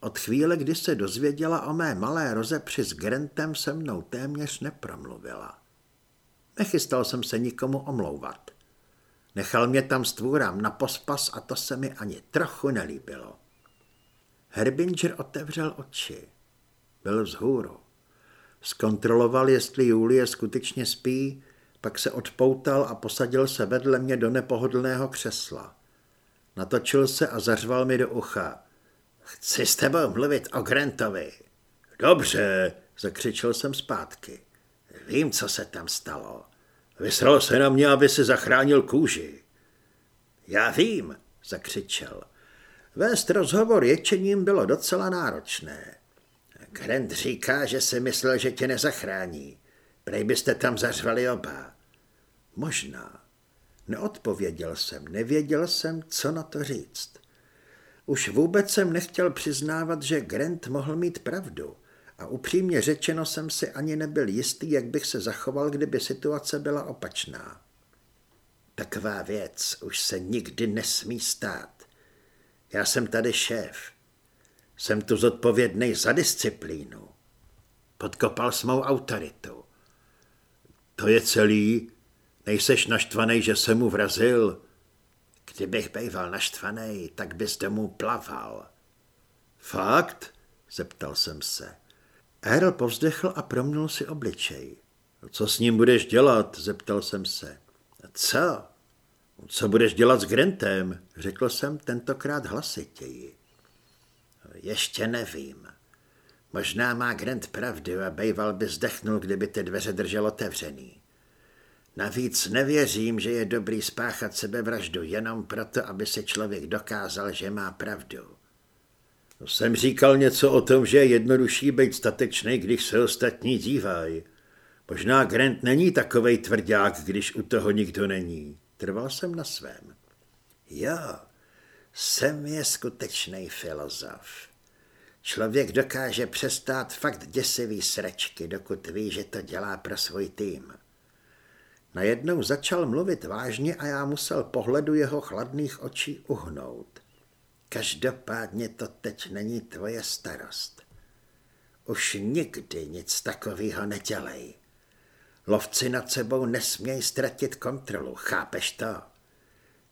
Od chvíle, kdy se dozvěděla o mé malé rozepři s Grentem, se mnou téměř nepromluvila. Nechystal jsem se nikomu omlouvat. Nechal mě tam stvůrám na pospas a to se mi ani trochu nelíbilo. Herbinger otevřel oči. Byl vzhůru. Zkontroloval, jestli Julie skutečně spí, pak se odpoutal a posadil se vedle mě do nepohodlného křesla. Natočil se a zařval mi do ucha. Chci s tebou mluvit o Grantovi. Dobře, zakřičel jsem zpátky. Vím, co se tam stalo. Vysral se na mě, aby si zachránil kůži. Já vím, zakřičel. Vést rozhovor ječením bylo docela náročné. Grant říká, že si myslel, že tě nezachrání. Prej byste tam zařvali oba. Možná. Neodpověděl jsem, nevěděl jsem, co na to říct. Už vůbec jsem nechtěl přiznávat, že Grant mohl mít pravdu a upřímně řečeno jsem si ani nebyl jistý, jak bych se zachoval, kdyby situace byla opačná. Taková věc už se nikdy nesmí stát. Já jsem tady šéf. Jsem tu zodpovědný za disciplínu. Podkopal s mou autoritu. To je celý. Nejseš naštvaný, že jsem mu vrazil. Kdybych býval naštvaný, tak bys domů plaval. Fakt? Zeptal jsem se. Earl povzdechl a promnul si obličej. Co s ním budeš dělat? Zeptal jsem se. Co? Co budeš dělat s Grantem? Řekl jsem tentokrát hlasitěji. Ještě nevím. Možná má Grant pravdu a bejval by zdechnul, kdyby ty dveře držel otevřený. Navíc nevěřím, že je dobrý spáchat sebevraždu jenom proto, aby se člověk dokázal, že má pravdu. Jsem říkal něco o tom, že je jednodušší být statečný, když se ostatní dívají. Možná Grant není takovej tvrdák, když u toho nikdo není. Trval jsem na svém. Jo, jsem je skutečný filozof. Člověk dokáže přestát fakt děsivý sračky, dokud ví, že to dělá pro svůj tým. Najednou začal mluvit vážně a já musel pohledu jeho chladných očí uhnout. Každopádně to teď není tvoje starost. Už nikdy nic takového nedělej. Lovci nad sebou nesmějí ztratit kontrolu, chápeš to?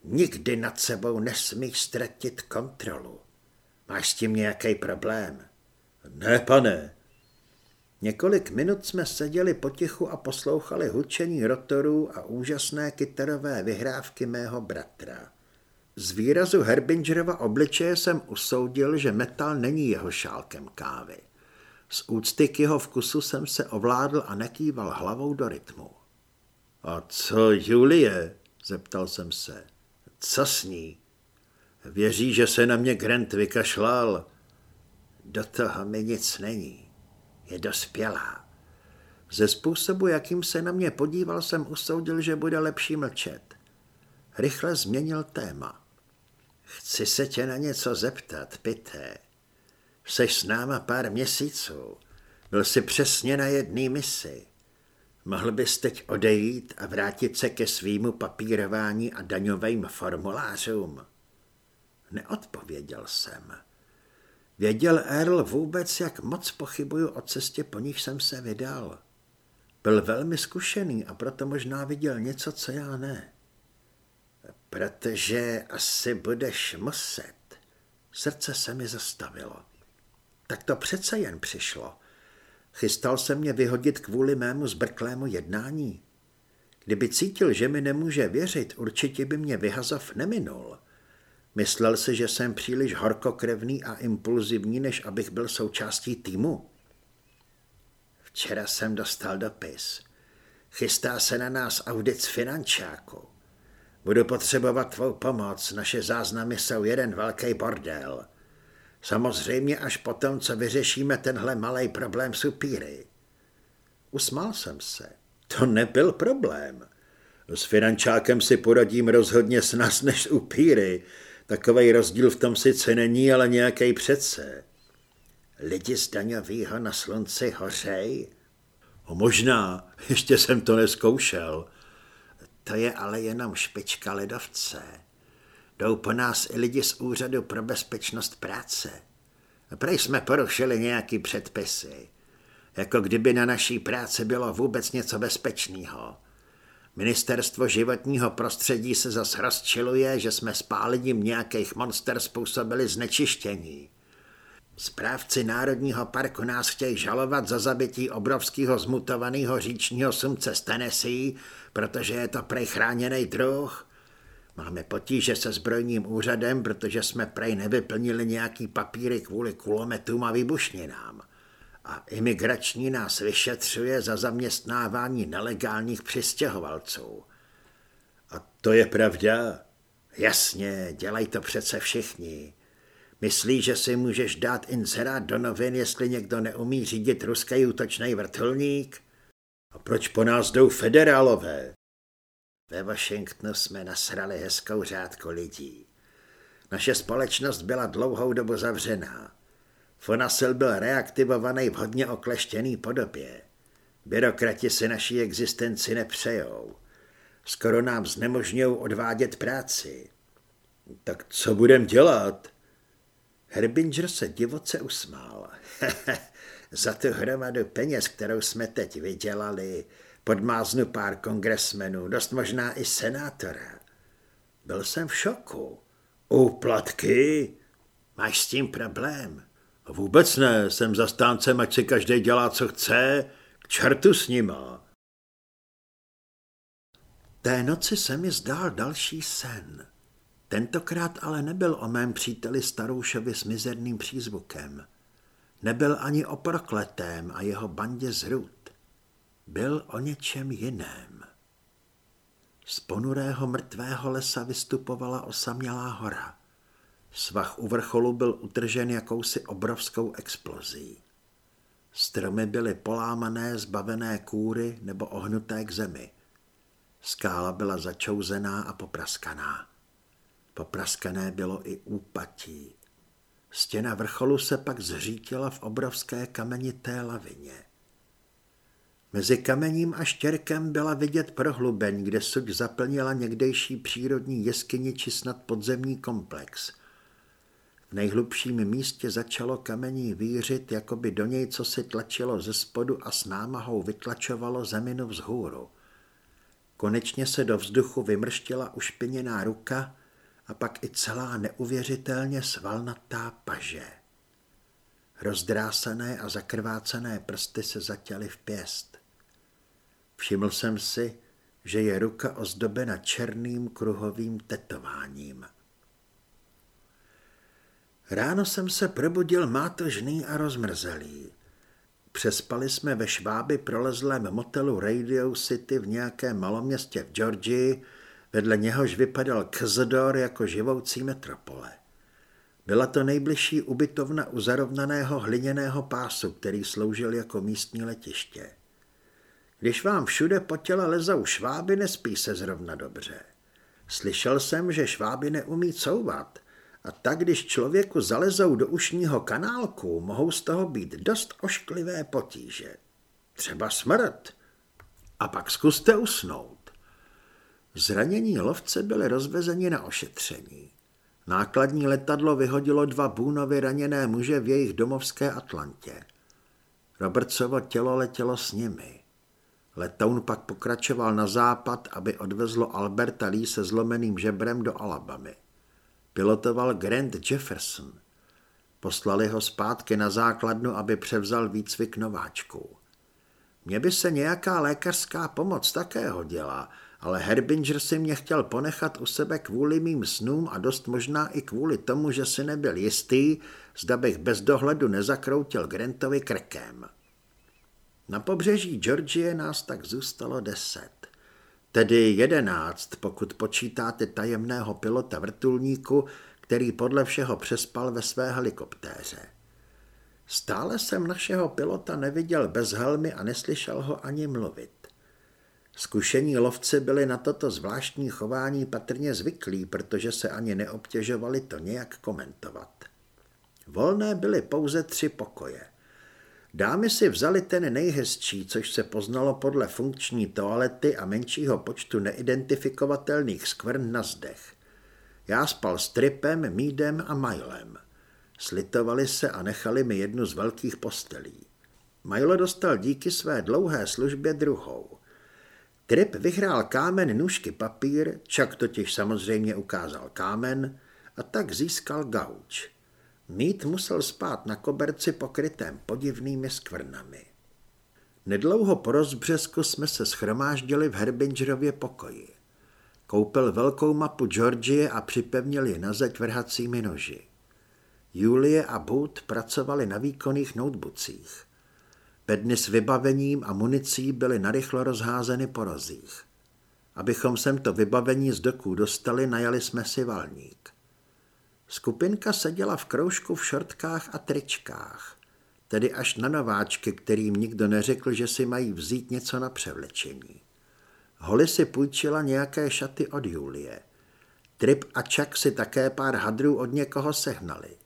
Nikdy nad sebou nesmíš ztratit kontrolu. Máš s tím nějaký problém? Ne, pane. Několik minut jsme seděli potichu a poslouchali hučení rotorů a úžasné kytarové vyhrávky mého bratra. Z výrazu Herbingerova obličeje jsem usoudil, že metal není jeho šálkem kávy. Z úcty k jeho vkusu jsem se ovládl a nekýval hlavou do rytmu. A co Julie? zeptal jsem se. Co s ní? Věří, že se na mě Grant vykašlal. Do toho mi nic není. Je dospělá. Ze způsobu, jakým se na mě podíval, jsem usoudil, že bude lepší mlčet. Rychle změnil téma. Chci se tě na něco zeptat, Pité. Seš s náma pár měsíců. Byl jsi přesně na jedné misi. Mohl bys teď odejít a vrátit se ke svýmu papírování a daňovým formulářům? Neodpověděl jsem. Věděl Earl vůbec, jak moc pochybuju o cestě, po nich jsem se vydal. Byl velmi zkušený a proto možná viděl něco, co já ne. Protože asi budeš muset. Srdce se mi zastavilo. Tak to přece jen přišlo. Chystal se mě vyhodit kvůli mému zbrklému jednání. Kdyby cítil, že mi nemůže věřit, určitě by mě vyhazov neminul. Myslel si, že jsem příliš horkokrevný a impulzivní, než abych byl součástí týmu. Včera jsem dostal dopis. Chystá se na nás audit z finančáku. Budu potřebovat tvou pomoc, naše záznamy jsou jeden velký bordel. Samozřejmě až potom, co vyřešíme tenhle malý problém supíry. Usmál jsem se. To nebyl problém. S finančákem si poradím rozhodně s nás než s upíry. Takovej rozdíl v tom sice není, ale nějaký přece. Lidi z daňovýho na slunci hořej? O možná, ještě jsem to neskoušel. To je ale jenom špička ledovce. Jdou po nás i lidi z úřadu pro bezpečnost práce. Prej jsme porušili nějaký předpisy. Jako kdyby na naší práci bylo vůbec něco bezpečného. Ministerstvo životního prostředí se zas rozčiluje, že jsme spálením nějakých monster způsobili znečištění. Správci Národního parku nás chtějí žalovat za zabití obrovského zmutovaného říčního sumce z Tennessee, protože je to prej chráněný druh. Máme potíže se zbrojním úřadem, protože jsme prej nevyplnili nějaký papíry kvůli kulometům a výbušninám. A imigrační nás vyšetřuje za zaměstnávání nelegálních přistěhovalců. A to je pravda? Jasně, dělají to přece všichni. Myslíš, že si můžeš dát inzerát do novin, jestli někdo neumí řídit ruský útočný vrtulník? A proč po nás jdou federálové? Ve Washingtonu jsme nasrali hezkou řádku lidí. Naše společnost byla dlouhou dobu zavřená. Fonasil byl reaktivovaný v hodně okleštěný podobě. Byrokrati si naší existenci nepřejou. Skoro nám znemožňují odvádět práci. Tak co budem dělat? Herbinger se divoce usmál. [laughs] Za tu hromadu peněz, kterou jsme teď vydělali, podmáznu pár kongresmenů, dost možná i senátora. Byl jsem v šoku. Úplatky? Máš s tím problém? Vůbec ne, jsem zastáncem, ať si každý dělá, co chce, k čertu s nima. Té noci se mi zdál další sen. Tentokrát ale nebyl o mém příteli Staroušovi s mizerným přízvukem. Nebyl ani o prokletém a jeho bandě zrůd. Byl o něčem jiném. Z ponurého mrtvého lesa vystupovala osamělá hora. Svah u vrcholu byl utržen jakousi obrovskou explozí. Stromy byly polámané, zbavené kůry nebo ohnuté k zemi. Skála byla začouzená a popraskaná. Popraskané bylo i úpatí. Stěna vrcholu se pak zřítila v obrovské kamenité lavině. Mezi kamením a štěrkem byla vidět prohlubeň, kde suď zaplnila někdejší přírodní jeskyni či snad podzemní komplex. V nejhlubším místě začalo kamení vířit, jako by do něj co si tlačilo ze spodu a s námahou vytlačovalo zeminu vzhůru. Konečně se do vzduchu vymrštila ušpiněná ruka a pak i celá neuvěřitelně svalnatá paže. Rozdrásané a zakrvácené prsty se zatěly v pěst. Všiml jsem si, že je ruka ozdobena černým kruhovým tetováním. Ráno jsem se probudil mátožný a rozmrzelý. Přespali jsme ve šváby prolezlém motelu Radio City v nějakém maloměstě v Georgii, vedle něhož vypadal Kzedor jako živoucí metropole. Byla to nejbližší ubytovna u zarovnaného hliněného pásu, který sloužil jako místní letiště. Když vám všude po těle lezou šváby, nespí se zrovna dobře. Slyšel jsem, že šváby neumí couvat a tak, když člověku zalezou do ušního kanálku, mohou z toho být dost ošklivé potíže. Třeba smrt. A pak zkuste usnout. Zranění lovce byly rozvezeni na ošetření. Nákladní letadlo vyhodilo dva Bůnovi raněné muže v jejich domovské Atlantě. Robertsovo tělo letělo s nimi. Letoun pak pokračoval na západ, aby odvezlo Alberta Lee se zlomeným žebrem do Alabamy. Pilotoval Grant Jefferson. Poslali ho zpátky na základnu, aby převzal výcvik nováčků. Mně by se nějaká lékařská pomoc také hodila, ale Herbinger si mě chtěl ponechat u sebe kvůli mým snům a dost možná i kvůli tomu, že si nebyl jistý, zda bych bez dohledu nezakroutil Grantovi krkem. Na pobřeží Georgie nás tak zůstalo deset. Tedy jedenáct, pokud počítáte tajemného pilota vrtulníku, který podle všeho přespal ve své helikoptéře. Stále jsem našeho pilota neviděl bez helmy a neslyšel ho ani mluvit. Zkušení lovci byli na toto zvláštní chování patrně zvyklí, protože se ani neobtěžovali to nějak komentovat. Volné byly pouze tři pokoje. Dámy si vzali ten nejhezčí, což se poznalo podle funkční toalety a menšího počtu neidentifikovatelných skvrn na zdech. Já spal s Tripem, Mídem a Majlem. Slitovali se a nechali mi jednu z velkých postelí. Milo dostal díky své dlouhé službě druhou. Trip vyhrál kámen, nůžky, papír, Čak totiž samozřejmě ukázal kámen a tak získal gauč. Mít musel spát na koberci pokrytém podivnými skvrnami. Nedlouho po rozbřesku jsme se schromáždili v Herbingerově pokoji. Koupil velkou mapu Georgie a připevnil ji na zeď vrhacími noži. Julie a Boot pracovali na výkonných notebookcích. Bedny s vybavením a municí byly narychlo rozházeny po rozích. Abychom sem to vybavení z doků dostali, najali jsme si valník. Skupinka seděla v kroužku v šortkách a tričkách, tedy až na nováčky, kterým nikdo neřekl, že si mají vzít něco na převlečení. Holly si půjčila nějaké šaty od Julie. Trip a Chuck si také pár hadrů od někoho sehnali.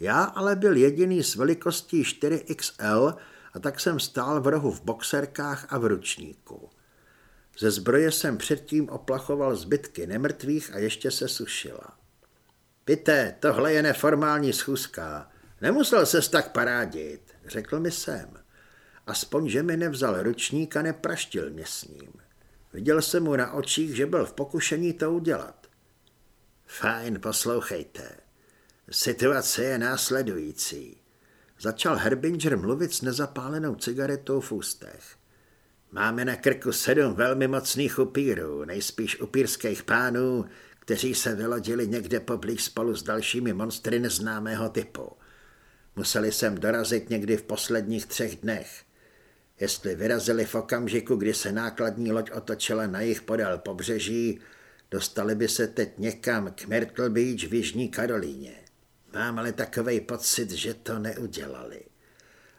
Já ale byl jediný s velikostí 4XL a tak jsem stál v rohu v boxerkách a v ručníku. Ze zbroje jsem předtím oplachoval zbytky nemrtvých a ještě se sušila. Pité, tohle je neformální schůzka. Nemusel ses tak parádit, řekl mi sem. Aspoň, že mi nevzal ručník a nepraštil mě s ním. Viděl jsem mu na očích, že byl v pokušení to udělat. Fajn, poslouchejte. Situace je následující. Začal Herbinger mluvit s nezapálenou cigaretou v ústech. Máme na krku sedm velmi mocných upírů, nejspíš upírských pánů, kteří se vylodili někde poblíž spolu s dalšími monstry neznámého typu. Museli sem dorazit někdy v posledních třech dnech. Jestli vyrazili v okamžiku, kdy se nákladní loď otočila na jich podél pobřeží, dostali by se teď někam k Myrtle Beach v Jižní Karolíně. Mám ale takový pocit, že to neudělali.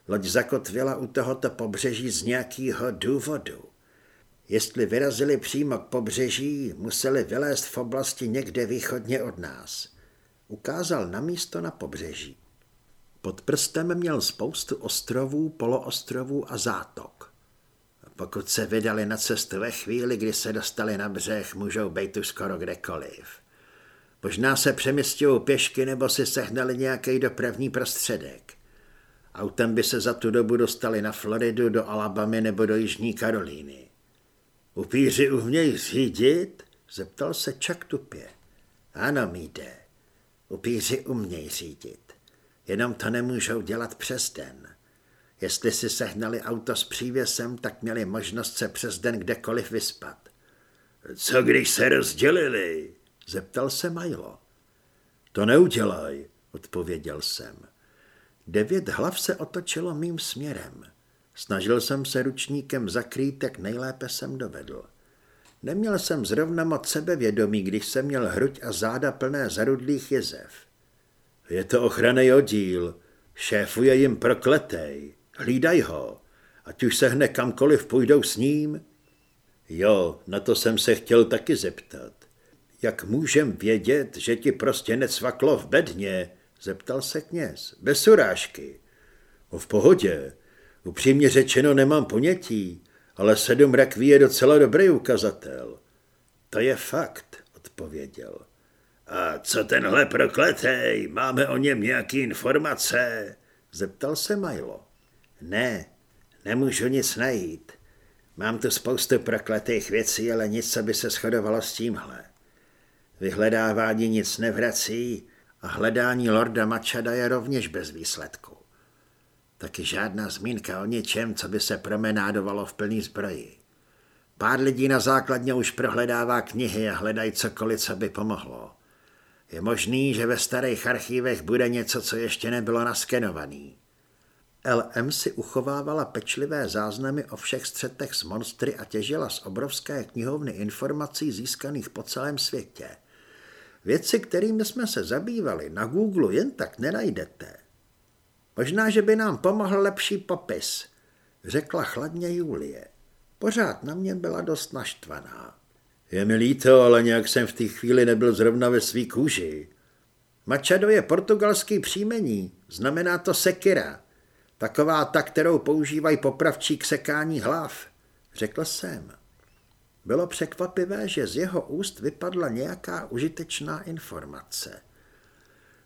Loď zakotvila u tohoto pobřeží z nějakého důvodu. Jestli vyrazili přímo k pobřeží, museli vylézt v oblasti někde východně od nás. Ukázal na místo na pobřeží. Pod prstem měl spoustu ostrovů, poloostrovů a zátok. Pokud se vydali na cestu ve chvíli, kdy se dostali na břeh, můžou být tu skoro kdekoliv. Možná se přemysťují pěšky nebo si sehnali nějaký dopravní prostředek. Autem by se za tu dobu dostali na Floridu, do Alabamy nebo do Jižní Karolíny. Upíři umějí řídit? Zeptal se Čak tupě. Ano, míde. Upíři umějí řídit. Jenom to nemůžou dělat přes den. Jestli si sehnali auto s přívěsem, tak měli možnost se přes den kdekoliv vyspat. Co když se rozdělili? Zeptal se Majlo. To neudělaj, odpověděl jsem. Devět hlav se otočilo mým směrem. Snažil jsem se ručníkem zakrýt, jak nejlépe jsem dovedl. Neměl jsem zrovna moc sebevědomí, když jsem měl hruď a záda plné zarudlých jezev. Je to ochranný oddíl. Šéfuje jim prokletej. Hlídaj ho. Ať už se hne kamkoliv půjdou s ním. Jo, na to jsem se chtěl taky zeptat. Jak můžem vědět, že ti prostě necvaklo v bedně? Zeptal se kněz. Bez urážky. O, v pohodě. Upřímně řečeno nemám ponětí, ale sedm rakví je docela dobrý ukazatel. To je fakt, odpověděl. A co tenhle prokletej? Máme o něm nějaké informace? Zeptal se Milo. Ne, nemůžu nic najít. Mám tu spoustu prokletých věcí, ale nic, co by se shodovalo s tímhle. Vyhledávání nic nevrací a hledání Lorda Mačada je rovněž bez výsledku. Taky žádná zmínka o něčem, co by se promenádovalo v plný zbroji. Pár lidí na základně už prohledává knihy a hledají cokoliv, co by pomohlo. Je možný, že ve starých archívech bude něco, co ještě nebylo naskenovaný. LM si uchovávala pečlivé záznamy o všech střetech s monstry a těžila z obrovské knihovny informací získaných po celém světě. Věci, kterými jsme se zabývali, na Google jen tak nenajdete. Možná, že by nám pomohl lepší popis, řekla chladně Julie. Pořád na mě byla dost naštvaná. Je mi líto, ale nějak jsem v té chvíli nebyl zrovna ve svý kůži. Machado je portugalský příjmení, znamená to sekira. Taková ta, kterou používají popravčí k sekání hlav, řekl jsem. Bylo překvapivé, že z jeho úst vypadla nějaká užitečná informace.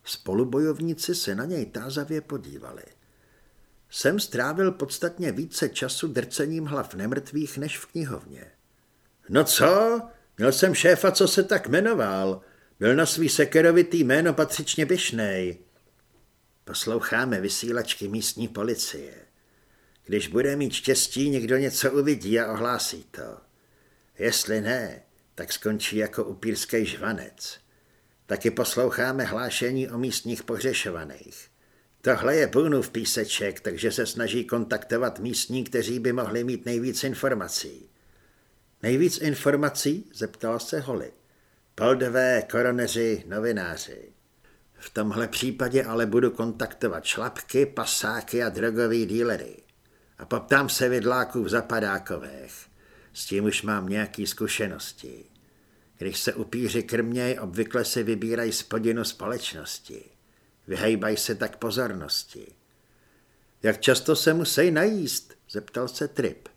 Spolubojovníci se na něj tázavě podívali. Jsem strávil podstatně více času drcením hlav nemrtvých než v knihovně. No co? Měl jsem šéfa, co se tak jmenoval. Byl na svý sekerovitý jméno patřičně byšnej. Posloucháme vysílačky místní policie. Když bude mít štěstí, někdo něco uvidí a ohlásí to. Jestli ne, tak skončí jako upírský žvanec. Taky posloucháme hlášení o místních pohřešovaných. Tohle je v píseček, takže se snaží kontaktovat místní, kteří by mohli mít nejvíc informací. Nejvíc informací? zeptala se Holly. Poldové, koroneři, novináři. V tomhle případě ale budu kontaktovat šlapky, pasáky a drogový dílery. A poptám se vidláků v zapadákových. S tím už mám nějaký zkušenosti. Když se upíři krměj, obvykle se vybírají spodinu společnosti. Vyhejbají se tak pozornosti. Jak často se musí najíst? zeptal se Trip.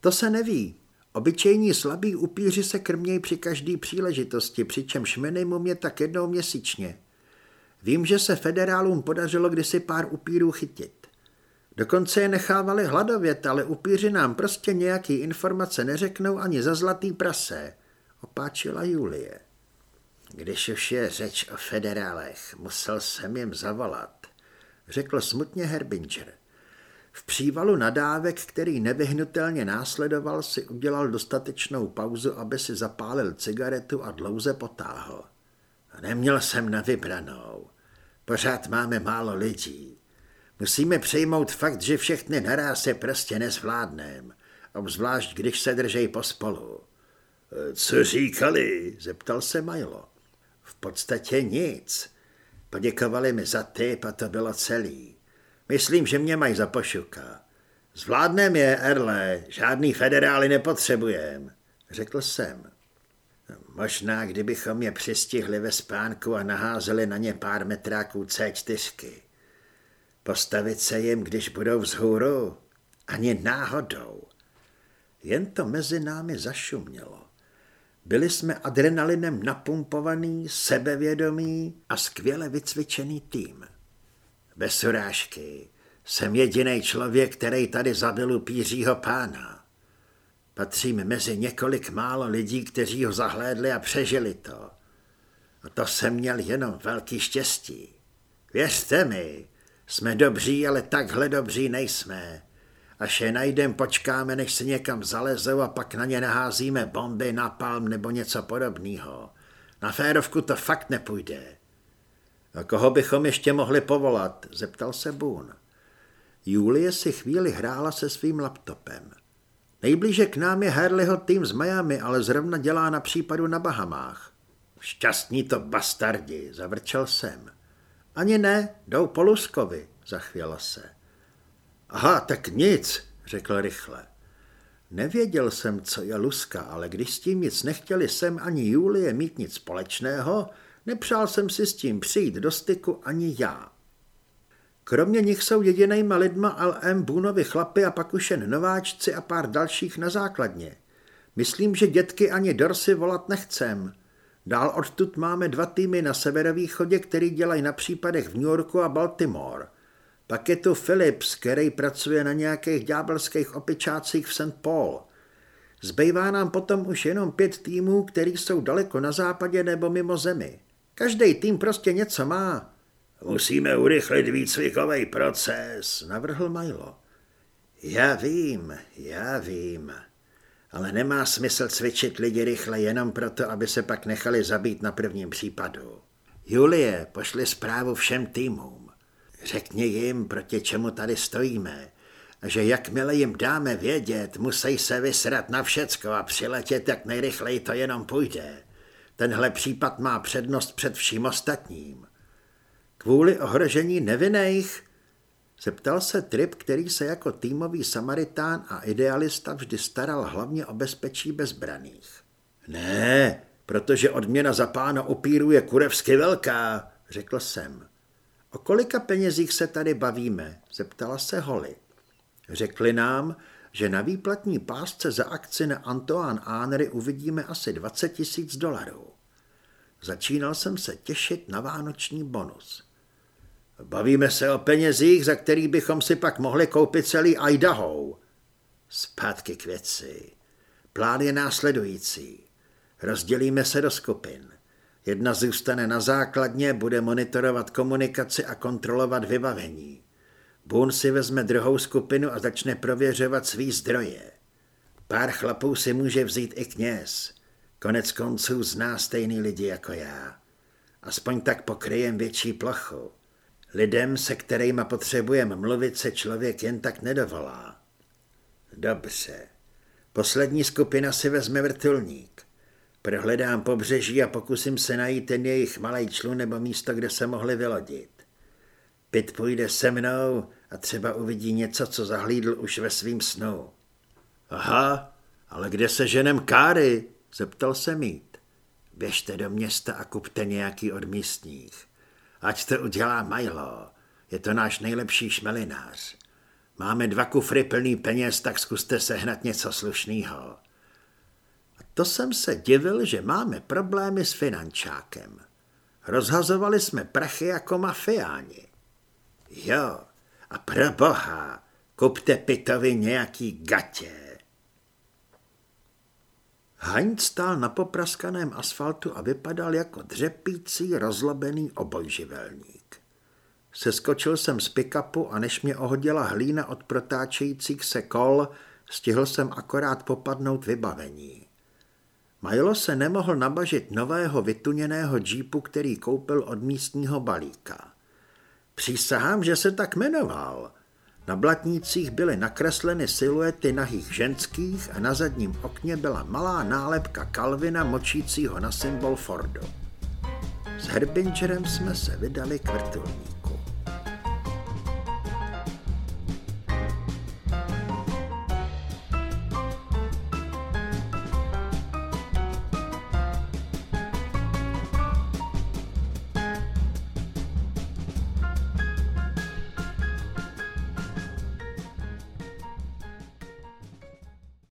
To se neví, Obyčejní slabí upíři se krmějí při každé příležitosti, přičemž minimum je tak jednou měsíčně. Vím, že se federálům podařilo kdysi pár upírů chytit. Dokonce je nechávali hladovět, ale upíři nám prostě nějaký informace neřeknou ani za zlatý prase, opáčila Julie. Když už je řeč o federálech, musel jsem jim zavolat, řekl smutně Herbinger. V přívalu nadávek, který nevyhnutelně následoval, si udělal dostatečnou pauzu, aby si zapálil cigaretu a dlouze potáhl. Neměl jsem na vybranou. Pořád máme málo lidí. Musíme přejmout fakt, že všechny naráz se prostě nezvládnem, obzvlášť když se držej pospolu. Co říkali? zeptal se Milo. V podstatě nic. Poděkovali mi za typ a to bylo celý. Myslím, že mě mají za pošuka. Zvládnem je, Erle, žádný federály nepotřebujem, řekl jsem. Možná, kdybychom je přistihli ve spánku a naházeli na ně pár metráků C4. Postavit se jim, když budou vzhůru? Ani náhodou. Jen to mezi námi zašumělo. Byli jsme adrenalinem napumpovaný, sebevědomý a skvěle vycvičený tým. Bez urážky. Jsem jediný člověk, který tady zabil upířího pána. Patřím mezi několik málo lidí, kteří ho zahlédli a přežili to. A to jsem měl jenom velký štěstí. Věřte mi, jsme dobří, ale takhle dobří nejsme. Až je najdem, počkáme, než se někam zalezou a pak na ně naházíme bomby, napalm nebo něco podobného. Na férovku to fakt nepůjde. A koho bychom ještě mohli povolat? Zeptal se Boone. Julie si chvíli hrála se svým laptopem. Nejblíže k nám je Harleyho tým z Miami, ale zrovna dělá na případu na Bahamách. Šťastní to bastardi, zavrčel jsem. Ani ne, jdou po Luskovi, zachvěla se. Aha, tak nic, řekl rychle. Nevěděl jsem, co je Luska, ale když s tím nic nechtěli jsem ani Julie mít nic společného, nepřál jsem si s tím přijít do styku ani já. Kromě nich jsou jedinejma lidma LM Boonovi chlapy a pak už jen nováčci a pár dalších na základně. Myslím, že dětky ani Dorsy volat nechcem. Dál odtud máme dva týmy na severovýchodě, který dělají na případech v New Yorku a Baltimore. Pak je tu Philips, který pracuje na nějakých ďábelských opičácích v St. Paul. Zbývá nám potom už jenom pět týmů, který jsou daleko na západě nebo mimo zemi. Každý tým prostě něco má. Musíme urychlit výcvikový proces, navrhl Milo. Já vím, já vím, ale nemá smysl cvičit lidi rychle jenom proto, aby se pak nechali zabít na prvním případu. Julie, pošli zprávu všem týmům. Řekni jim, proti čemu tady stojíme, a že jakmile jim dáme vědět, musí se vysrat na všecko a přiletět, jak nejrychleji to jenom půjde. Tenhle případ má přednost před vším ostatním. Kvůli ohrožení nevinných? Zeptal se Trip, který se jako týmový samaritán a idealista vždy staral hlavně o bezpečí bezbraných. Ne, protože odměna za pána opíru je kurevsky velká, řekl jsem. O kolika penězích se tady bavíme? Zeptala se Holly. Řekli nám, že na výplatní pásce za akci na Antoine Annery uvidíme asi 20 tisíc dolarů. Začínal jsem se těšit na vánoční bonus. Bavíme se o penězích, za který bychom si pak mohli koupit celý Idaho. Zpátky k věci. Plán je následující. Rozdělíme se do skupin. Jedna zůstane na základně, bude monitorovat komunikaci a kontrolovat vybavení. Boone si vezme druhou skupinu a začne prověřovat svý zdroje. Pár chlapů si může vzít i kněz. Konec konců zná stejný lidi jako já. Aspoň tak pokryjem větší plochu. Lidem, se kterými potřebujeme mluvit, se člověk jen tak nedovolá. Dobře. Poslední skupina si vezme vrtulník. Prohledám pobřeží a pokusím se najít ten jejich malý člun nebo místo, kde se mohli vylodit. Pit půjde se mnou a třeba uvidí něco, co zahlídl už ve svým snu. Aha, ale kde se ženem Káry? Zeptal se mít. Běžte do města a kupte nějaký od místních. Ať to udělá Milo. Je to náš nejlepší šmelinář. Máme dva kufry plný peněz, tak zkuste sehnat něco slušného. To jsem se divil, že máme problémy s finančákem. Rozhazovali jsme prachy jako mafiáni. Jo, a pro boha, kupte Pitovi nějaký gatě. Heinz stál na popraskaném asfaltu a vypadal jako dřepící, rozlobený obojživelník. Seskočil jsem z pikapu a než mě ohodila hlína od protáčejících se kol, stihl jsem akorát popadnout vybavení. Majlo se nemohl nabažit nového vytuněného džípu, který koupil od místního balíka. Přísahám, že se tak jmenoval. Na blatnících byly nakresleny siluety nahých ženských a na zadním okně byla malá nálepka Kalvina močícího na symbol Fordu. S Herbingerem jsme se vydali k vrtulníku.